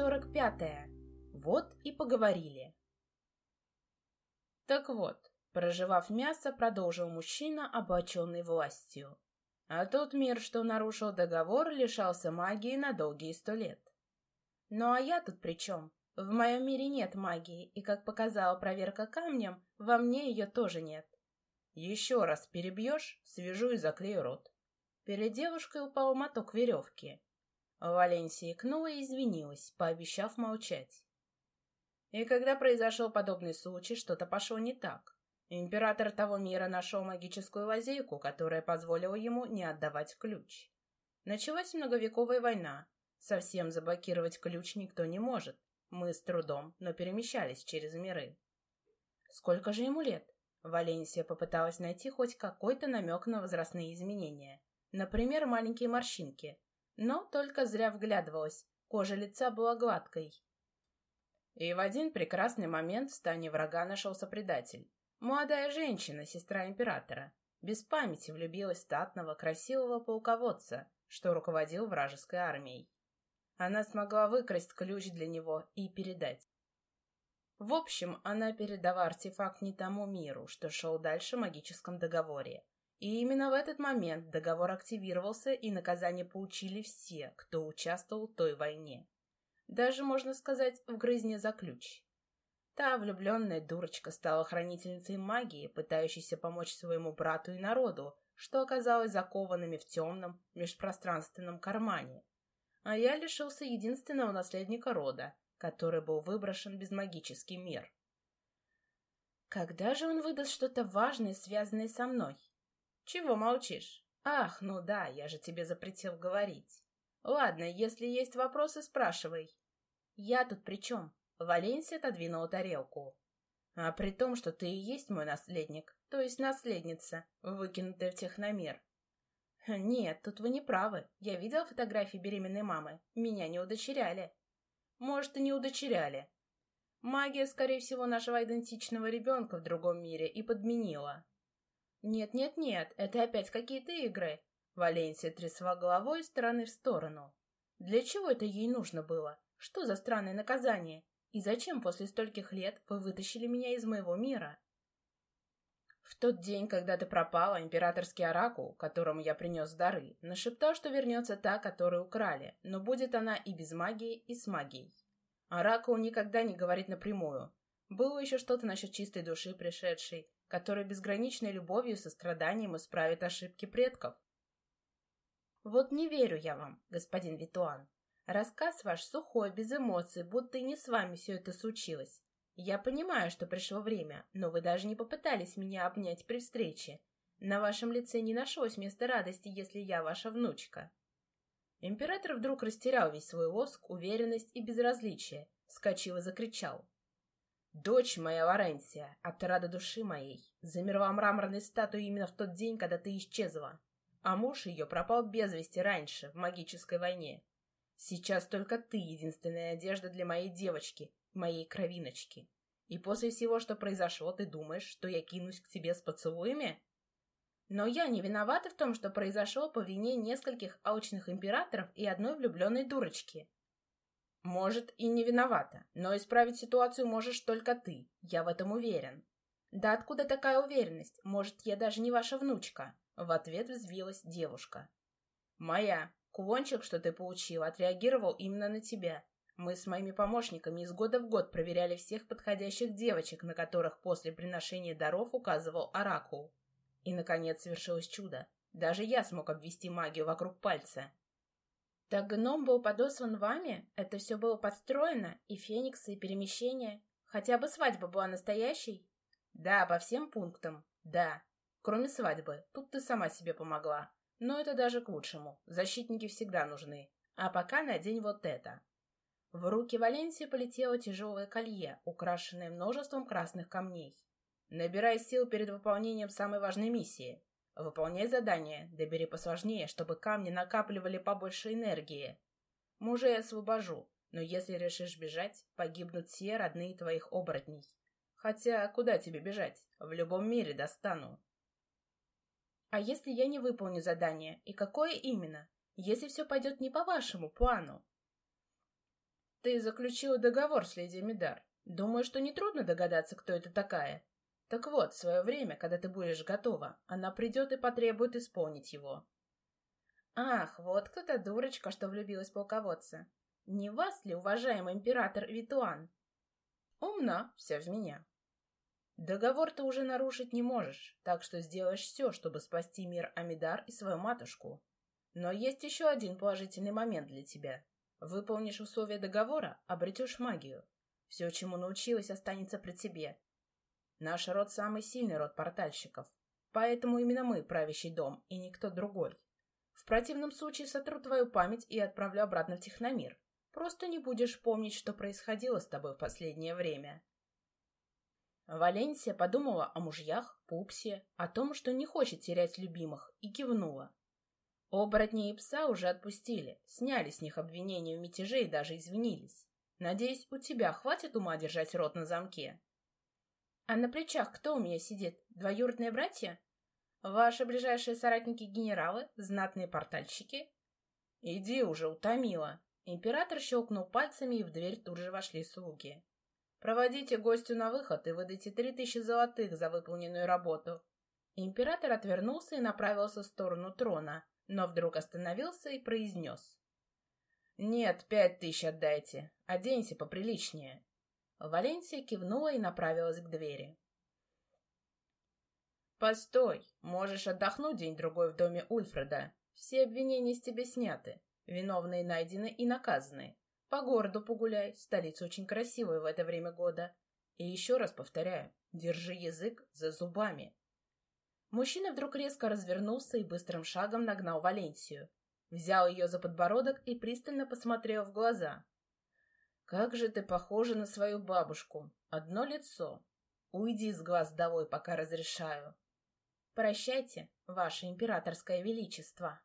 сорок пятая. Вот и поговорили. Так вот, проживав мясо, продолжил мужчина, облаченный властью. А тот мир, что нарушил договор, лишался магии на долгие сто лет. Ну а я тут при чем? В моем мире нет магии, и, как показала проверка камнем, во мне ее тоже нет. Еще раз перебьешь, свяжу и заклею рот. Перед девушкой упал моток веревки. Валенсия икнула и извинилась, пообещав молчать. И когда произошел подобный случай, что-то пошло не так. Император того мира нашел магическую лазейку, которая позволила ему не отдавать ключ. Началась многовековая война. Совсем заблокировать ключ никто не может. Мы с трудом, но перемещались через миры. Сколько же ему лет? Валенсия попыталась найти хоть какой-то намек на возрастные изменения. Например, маленькие морщинки. Но только зря вглядывалась. Кожа лица была гладкой. И в один прекрасный момент в стане врага нашелся предатель. Молодая женщина, сестра императора. Без памяти влюбилась в статного, красивого полководца, что руководил вражеской армией. Она смогла выкрасть ключ для него и передать. В общем, она передала артефакт не тому миру, что шел дальше в магическом договоре. И именно в этот момент договор активировался, и наказание получили все, кто участвовал в той войне. Даже, можно сказать, в грызне за ключ. Та влюбленная дурочка стала хранительницей магии, пытающейся помочь своему брату и народу, что оказалось закованными в темном межпространственном кармане. А я лишился единственного наследника рода, который был выброшен в безмагический мир. Когда же он выдаст что-то важное, связанное со мной? Чего молчишь? Ах, ну да, я же тебе запретил говорить. Ладно, если есть вопросы, спрашивай. Я тут при чем? Валенсия отодвинула тарелку. А при том, что ты и есть мой наследник, то есть наследница, выкинутая в техномир. Нет, тут вы не правы. Я видел фотографии беременной мамы. Меня не удочеряли. Может, и не удочеряли. Магия, скорее всего, нашего идентичного ребенка в другом мире и подменила. Нет-нет-нет, это опять какие-то игры. Валенсия трясла головой из стороны в сторону. Для чего это ей нужно было? Что за странное наказание? И зачем после стольких лет вы вытащили меня из моего мира? В тот день, когда ты пропала, императорский оракул, которому я принес дары, нашептал, что вернется та, которую украли, но будет она и без магии, и с магией. Оракул никогда не говорит напрямую. Было еще что-то насчет чистой души пришедшей, которая безграничной любовью и состраданием исправит ошибки предков. Вот не верю я вам, господин Витуан. Рассказ ваш сухой, без эмоций, будто и не с вами все это случилось. Я понимаю, что пришло время, но вы даже не попытались меня обнять при встрече. На вашем лице не нашлось места радости, если я ваша внучка. Император вдруг растерял весь свой лоск, уверенность и безразличие, вскочил и закричал. «Дочь моя Лоренсия, отрада души моей, замерла мраморной статуей именно в тот день, когда ты исчезла, а муж ее пропал без вести раньше, в магической войне. Сейчас только ты единственная одежда для моей девочки, моей кровиночки. И после всего, что произошло, ты думаешь, что я кинусь к тебе с поцелуями? Но я не виновата в том, что произошло по вине нескольких алчных императоров и одной влюбленной дурочки. Может, и не виновата, но исправить ситуацию можешь только ты, я в этом уверен. Да откуда такая уверенность? Может, я даже не ваша внучка? В ответ взвилась девушка. Моя. Кулончик, что ты получил, отреагировал именно на тебя. Мы с моими помощниками из года в год проверяли всех подходящих девочек, на которых после приношения даров указывал Оракул. И, наконец, свершилось чудо. Даже я смог обвести магию вокруг пальца. Так гном был подослан вами? Это все было подстроено? И фениксы, и перемещения? Хотя бы свадьба была настоящей? Да, по всем пунктам. Да. Кроме свадьбы. Тут ты сама себе помогла. Но это даже к лучшему. Защитники всегда нужны. А пока надень вот это. В руки Валенсии полетело тяжелое колье, украшенное множеством красных камней. Набирай сил перед выполнением самой важной миссии. Выполняй задание, добери посложнее, чтобы камни накапливали побольше энергии. Мужа я освобожу, но если решишь бежать, погибнут все родные твоих оборотней. Хотя куда тебе бежать? В любом мире достану. А если я не выполню задание? И какое именно? Если все пойдет не по вашему плану? Ты заключила договор с леди Мидар. Думаю, что нетрудно догадаться, кто это такая. Так вот, в свое время, когда ты будешь готова, она придет и потребует исполнить его. Ах, вот кто то дурочка, что влюбилась в полководца. Не вас ли, уважаемый император Витуан? Умна, вся в меня. Договор ты уже нарушить не можешь, так что сделаешь все, чтобы спасти мир Амидар и свою матушку. Но есть еще один положительный момент для тебя. Выполнишь условия договора, обретешь магию. Все, чему научилась, останется при тебе. Наш род самый сильный род портальщиков, поэтому именно мы правящий дом и никто другой. В противном случае сотру твою память и отправлю обратно в Техномир. Просто не будешь помнить, что происходило с тобой в последнее время. Валенсия подумала о мужьях, Пупсе, о том, что не хочет терять любимых, и кивнула. Оборотни и пса уже отпустили, сняли с них обвинения в мятеже и даже извинились. Надеюсь, у тебя хватит ума держать рот на замке. А на плечах кто у меня сидит? Двоюродные братья? Ваши ближайшие соратники-генералы? Знатные портальщики? Иди уже, утомила. Император щелкнул пальцами, и в дверь тут же вошли слуги. Проводите гостю на выход и выдайте три тысячи золотых за выполненную работу. Император отвернулся и направился в сторону трона, но вдруг остановился и произнес. «Нет, пять тысяч отдайте. Оденься поприличнее». Валенсия кивнула и направилась к двери. «Постой, можешь отдохнуть день-другой в доме Ульфреда. Все обвинения с тебя сняты, виновные найдены и наказаны. По городу погуляй, столица очень красивая в это время года. И еще раз повторяю, держи язык за зубами». Мужчина вдруг резко развернулся и быстрым шагом нагнал Валенсию. Взял ее за подбородок и пристально посмотрел в глаза. «Как же ты похожа на свою бабушку! Одно лицо! Уйди с глаз долой, пока разрешаю!» «Прощайте, ваше императорское величество!»